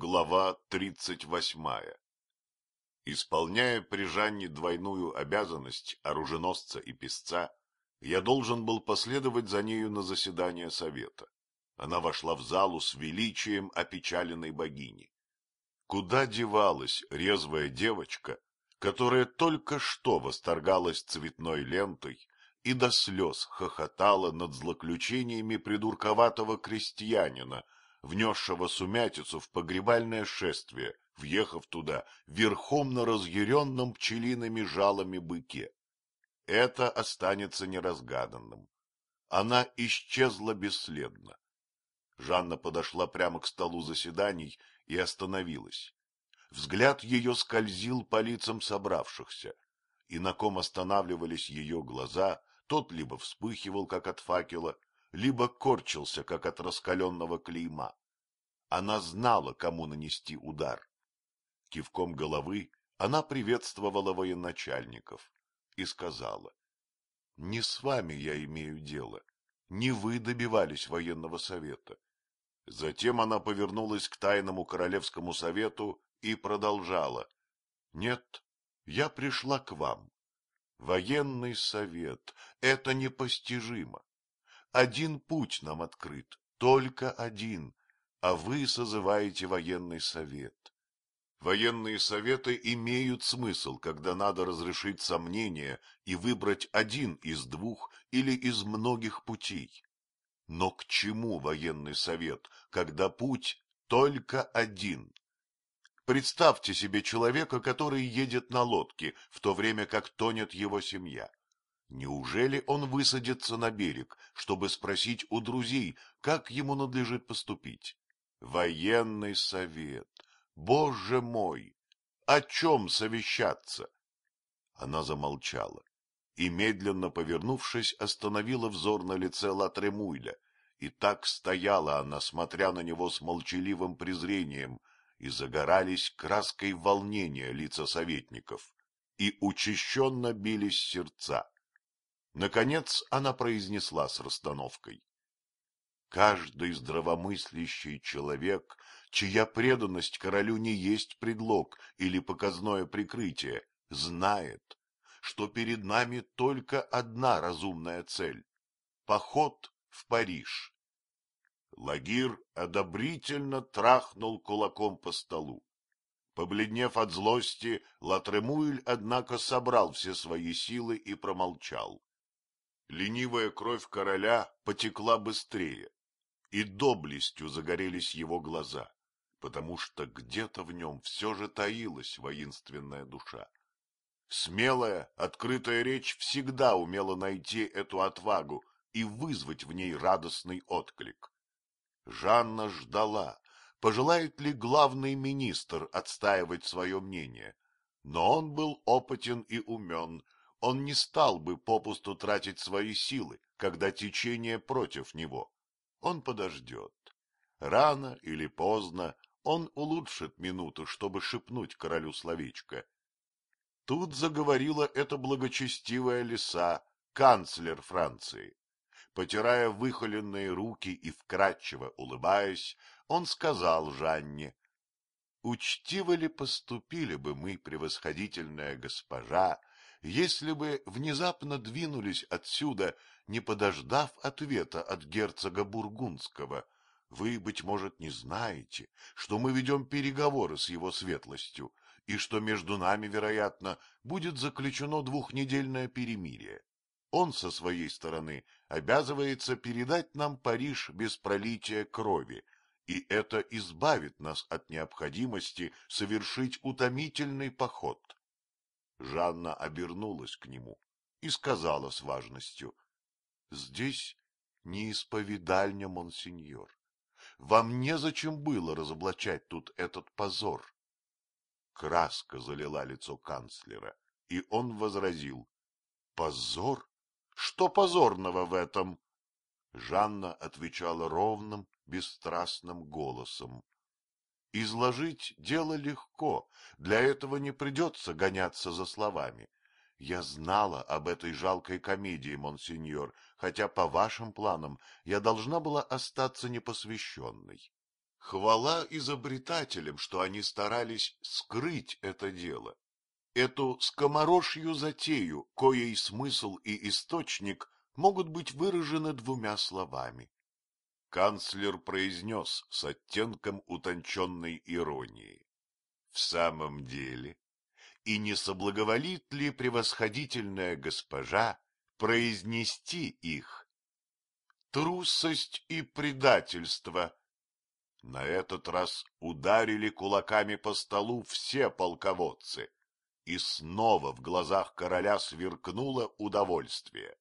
Глава тридцать восьмая Исполняя при Жанне двойную обязанность оруженосца и писца, я должен был последовать за нею на заседание совета. Она вошла в залу с величием опечаленной богини. Куда девалась резвая девочка, которая только что восторгалась цветной лентой и до слез хохотала над злоключениями придурковатого крестьянина, внесшего сумятицу в погребальное шествие, въехав туда верхом на разъяренном пчелиными жалами быке. Это останется неразгаданным. Она исчезла бесследно. Жанна подошла прямо к столу заседаний и остановилась. Взгляд ее скользил по лицам собравшихся, и на ком останавливались ее глаза, тот либо вспыхивал, как от факела, либо корчился, как от раскаленного клейма. Она знала, кому нанести удар. Кивком головы она приветствовала военачальников и сказала, — Не с вами я имею дело, не вы добивались военного совета. Затем она повернулась к тайному королевскому совету и продолжала. — Нет, я пришла к вам. Военный совет — это непостижимо. Один путь нам открыт, только один, а вы созываете военный совет. Военные советы имеют смысл, когда надо разрешить сомнения и выбрать один из двух или из многих путей. Но к чему военный совет, когда путь только один? Представьте себе человека, который едет на лодке, в то время как тонет его семья. Неужели он высадится на берег, чтобы спросить у друзей, как ему надлежит поступить? Военный совет. Боже мой! О чем совещаться? Она замолчала и, медленно повернувшись, остановила взор на лице Латремуйля. И так стояла она, смотря на него с молчаливым презрением, и загорались краской волнения лица советников, и учащенно бились сердца. Наконец она произнесла с расстановкой. Каждый здравомыслящий человек, чья преданность королю не есть предлог или показное прикрытие, знает, что перед нами только одна разумная цель — поход в Париж. Лагир одобрительно трахнул кулаком по столу. Побледнев от злости, Латремуэль, однако, собрал все свои силы и промолчал. Ленивая кровь короля потекла быстрее, и доблестью загорелись его глаза, потому что где-то в нем все же таилась воинственная душа. Смелая, открытая речь всегда умела найти эту отвагу и вызвать в ней радостный отклик. Жанна ждала, пожелает ли главный министр отстаивать свое мнение, но он был опытен и умен, он не стал бы попусту тратить свои силы, когда течение против него. Он подождет. Рано или поздно он улучшит минуту, чтобы шепнуть королю словечко. Тут заговорила эта благочестивая лиса, канцлер Франции. Потирая выхоленные руки и вкрадчиво улыбаясь, он сказал Жанне, «Учтиво ли поступили бы мы, превосходительная госпожа, если бы внезапно двинулись отсюда, не подождав ответа от герцога Бургундского. Вы, быть может, не знаете, что мы ведем переговоры с его светлостью, и что между нами, вероятно, будет заключено двухнедельное перемирие. Он со своей стороны обязывается передать нам Париж без пролития крови, и это избавит нас от необходимости совершить утомительный поход. Жанна обернулась к нему и сказала с важностью. — Здесь не исповедальня, монсеньор. Вам незачем было разоблачать тут этот позор. Краска залила лицо канцлера, и он возразил. — Позор? Что позорного в этом? Жанна отвечала ровным, бесстрастным голосом. Изложить дело легко, для этого не придется гоняться за словами. Я знала об этой жалкой комедии, монсеньор, хотя по вашим планам я должна была остаться непосвященной. Хвала изобретателям, что они старались скрыть это дело, эту скоморошью затею, коей смысл и источник могут быть выражены двумя словами. Канцлер произнес с оттенком утонченной иронии. В самом деле, и не соблаговолит ли превосходительная госпожа произнести их? Трусость и предательство. На этот раз ударили кулаками по столу все полководцы, и снова в глазах короля сверкнуло удовольствие.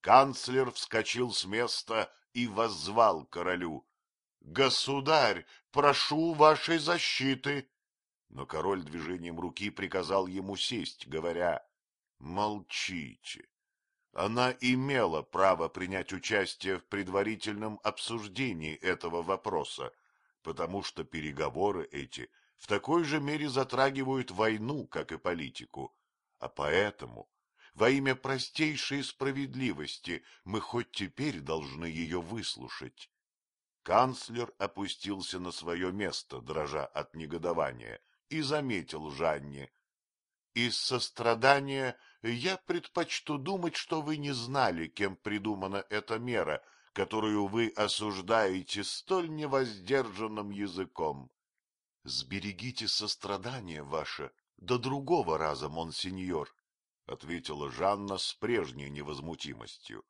Канцлер вскочил с места и воззвал королю. — Государь, прошу вашей защиты! Но король движением руки приказал ему сесть, говоря, — Молчите. Она имела право принять участие в предварительном обсуждении этого вопроса, потому что переговоры эти в такой же мере затрагивают войну, как и политику, а поэтому во имя простейшей справедливости мы хоть теперь должны ее выслушать. Канцлер опустился на свое место, дрожа от негодования, и заметил Жанне. — Из сострадания я предпочту думать, что вы не знали, кем придумана эта мера, которую вы осуждаете столь невоздержанным языком. Сберегите сострадание ваше до другого раза, монсеньор, — ответила Жанна с прежней невозмутимостью.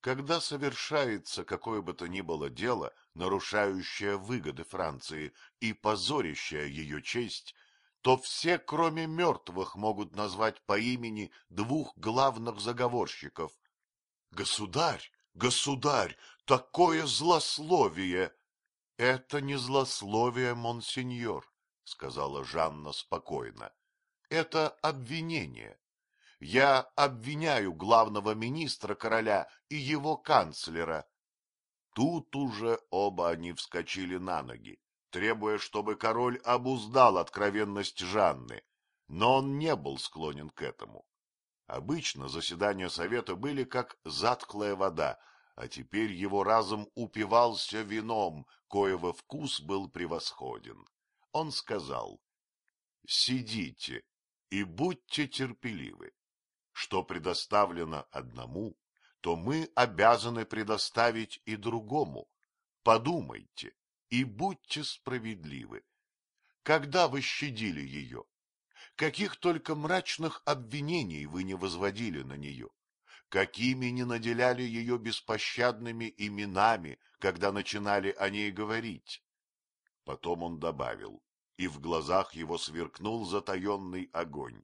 Когда совершается какое бы то ни было дело, нарушающее выгоды Франции и позорящее ее честь, то все, кроме мертвых, могут назвать по имени двух главных заговорщиков. — Государь, государь, такое злословие! — Это не злословие, монсеньор, — сказала Жанна спокойно. — Это обвинение. Я обвиняю главного министра короля и его канцлера. Тут уже оба они вскочили на ноги, требуя, чтобы король обуздал откровенность Жанны, но он не был склонен к этому. Обычно заседания совета были как затхлая вода, а теперь его разум упивался вином, коего вкус был превосходен. Он сказал, — Сидите и будьте терпеливы что предоставлено одному, то мы обязаны предоставить и другому. Подумайте и будьте справедливы. Когда вы щадили ее? Каких только мрачных обвинений вы не возводили на нее? Какими не наделяли ее беспощадными именами, когда начинали о ней говорить? Потом он добавил, и в глазах его сверкнул затаенный огонь.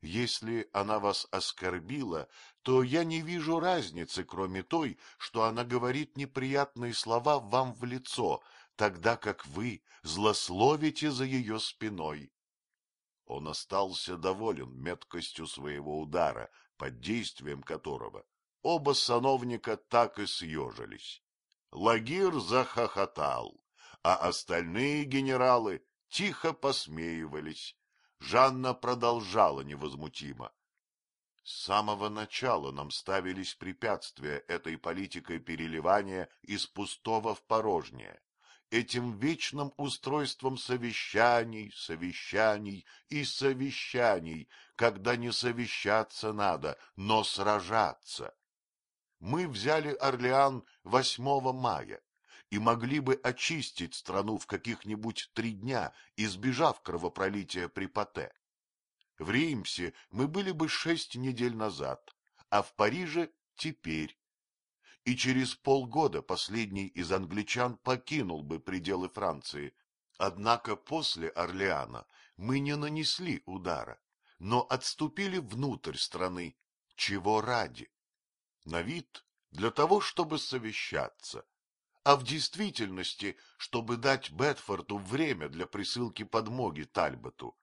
Если она вас оскорбила, то я не вижу разницы, кроме той, что она говорит неприятные слова вам в лицо, тогда как вы злословите за ее спиной. Он остался доволен меткостью своего удара, под действием которого оба сановника так и съежились. Лагир захохотал, а остальные генералы тихо посмеивались. Жанна продолжала невозмутимо. С самого начала нам ставились препятствия этой политикой переливания из пустого в порожнее, этим вечным устройством совещаний, совещаний и совещаний, когда не совещаться надо, но сражаться. Мы взяли Орлеан 8 мая, и могли бы очистить страну в каких-нибудь три дня, избежав кровопролития при Пате. В Реймсе мы были бы шесть недель назад, а в Париже — теперь. И через полгода последний из англичан покинул бы пределы Франции. Однако после Орлеана мы не нанесли удара, но отступили внутрь страны. Чего ради? На вид для того, чтобы совещаться а в действительности, чтобы дать Бетфорду время для присылки подмоги Тальботу.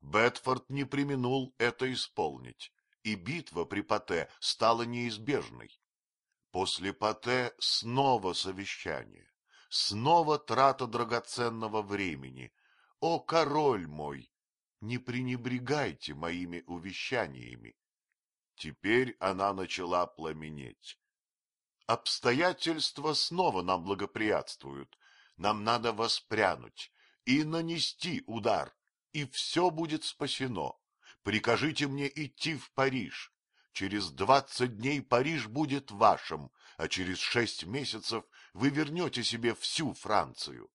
Бетфорд не применул это исполнить, и битва при Пате стала неизбежной. После Пате снова совещание, снова трата драгоценного времени. О, король мой, не пренебрегайте моими увещаниями. Теперь она начала пламенеть. Обстоятельства снова нам благоприятствуют. нам надо воспрянуть и нанести удар, и все будет спасено. Прикажите мне идти в Париж. Через двадцать дней Париж будет вашим, а через шесть месяцев вы вернете себе всю Францию.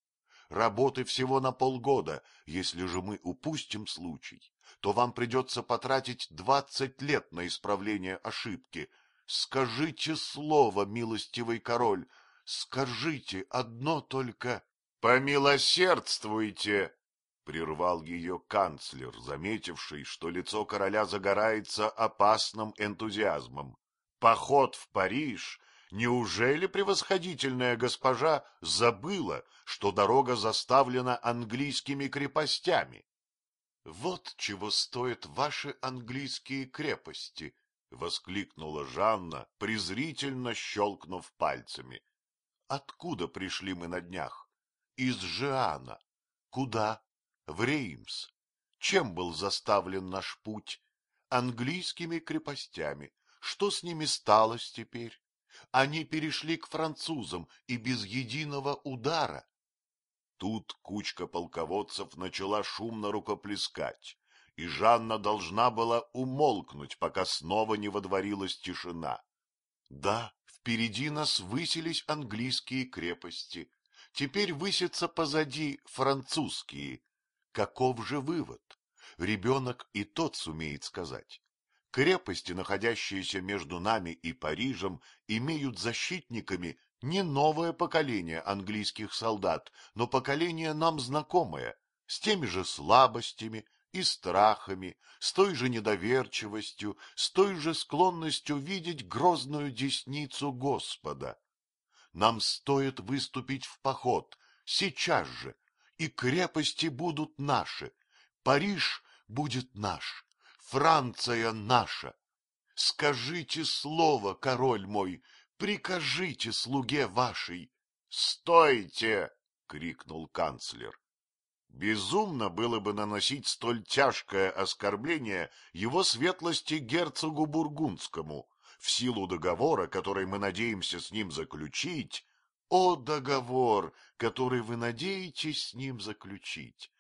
Работы всего на полгода, если же мы упустим случай, то вам придется потратить двадцать лет на исправление ошибки. Скажите слово, милостивый король, скажите одно только. — Помилосердствуйте! — прервал ее канцлер, заметивший, что лицо короля загорается опасным энтузиазмом. — Поход в Париж Неужели превосходительная госпожа забыла, что дорога заставлена английскими крепостями? — Вот чего стоят ваши английские крепости! — воскликнула Жанна, презрительно щелкнув пальцами. — Откуда пришли мы на днях? Из Жиана. Куда? В Реймс. Чем был заставлен наш путь? Английскими крепостями. Что с ними сталось теперь? Они перешли к французам и без единого удара. Тут кучка полководцев начала шумно рукоплескать, и Жанна должна была умолкнуть, пока снова не водворилась тишина. Да, впереди нас высились английские крепости, теперь высятся позади французские. Каков же вывод? Ребенок и тот сумеет сказать. Крепости, находящиеся между нами и Парижем, имеют защитниками не новое поколение английских солдат, но поколение нам знакомое, с теми же слабостями и страхами, с той же недоверчивостью, с той же склонностью видеть грозную десницу Господа. Нам стоит выступить в поход, сейчас же, и крепости будут наши, Париж будет наш, Франция наша. Скажите слово, король мой, прикажите слуге вашей. — Стойте! — крикнул канцлер. Безумно было бы наносить столь тяжкое оскорбление его светлости герцогу Бургундскому в силу договора, который мы надеемся с ним заключить. О, договор, который вы надеетесь с ним заключить!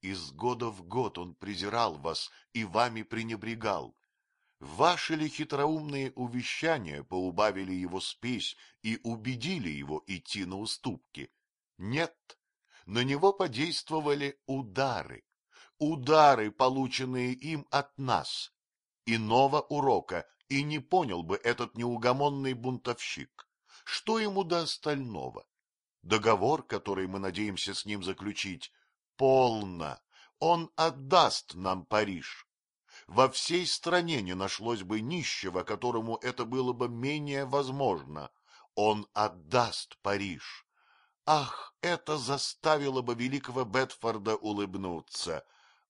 Из года в год он презирал вас и вами пренебрегал. Ваши ли хитроумные увещания поубавили его спесь и убедили его идти на уступки? Нет, на него подействовали удары. Удары, полученные им от нас. Иного урока и не понял бы этот неугомонный бунтовщик. Что ему до остального? Договор, который мы надеемся с ним заключить, Полно. Он отдаст нам Париж. Во всей стране не нашлось бы нищего, которому это было бы менее возможно. Он отдаст Париж. Ах, это заставило бы великого Бетфорда улыбнуться.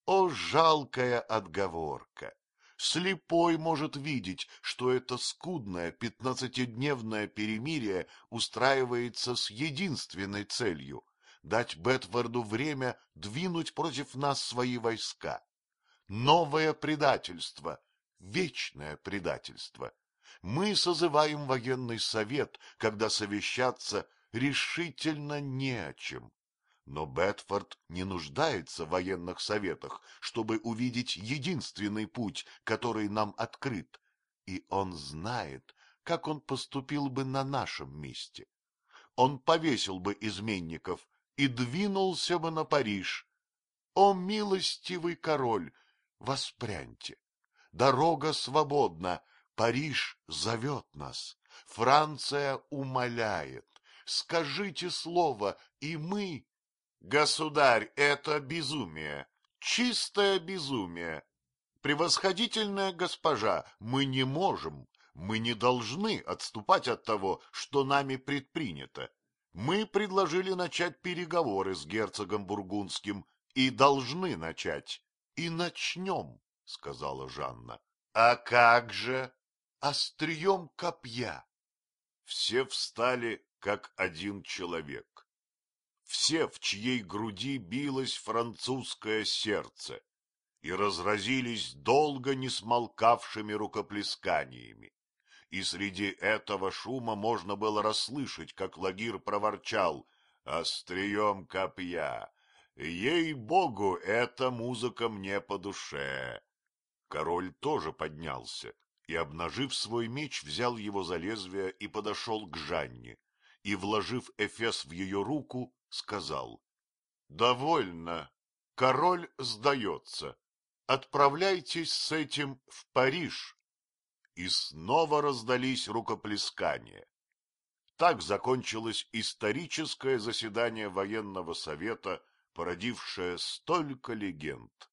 О, жалкая отговорка! Слепой может видеть, что это скудное пятнадцатидневное перемирие устраивается с единственной целью дать Бетфорду время двинуть против нас свои войска. Новое предательство, вечное предательство. Мы созываем военный совет, когда совещаться решительно не о чем. Но Бетфорд не нуждается в военных советах, чтобы увидеть единственный путь, который нам открыт, и он знает, как он поступил бы на нашем месте. Он повесил бы изменников и двинулся бы на Париж. О, милостивый король, воспряньте! Дорога свободна, Париж зовет нас, Франция умоляет. Скажите слово, и мы... Государь, это безумие, чистое безумие. Превосходительная госпожа, мы не можем, мы не должны отступать от того, что нами предпринято. Мы предложили начать переговоры с герцогом Бургундским и должны начать. И начнем, — сказала Жанна. — А как же? Острием копья. Все встали, как один человек. Все, в чьей груди билось французское сердце, и разразились долго не смолкавшими рукоплесканиями и среди этого шума можно было расслышать, как Лагир проворчал острием копья. Ей-богу, эта музыка мне по душе. Король тоже поднялся и, обнажив свой меч, взял его за лезвие и подошел к Жанне, и, вложив Эфес в ее руку, сказал, — Довольно, король сдается, отправляйтесь с этим в Париж. И снова раздались рукоплескания. Так закончилось историческое заседание военного совета, породившее столько легенд.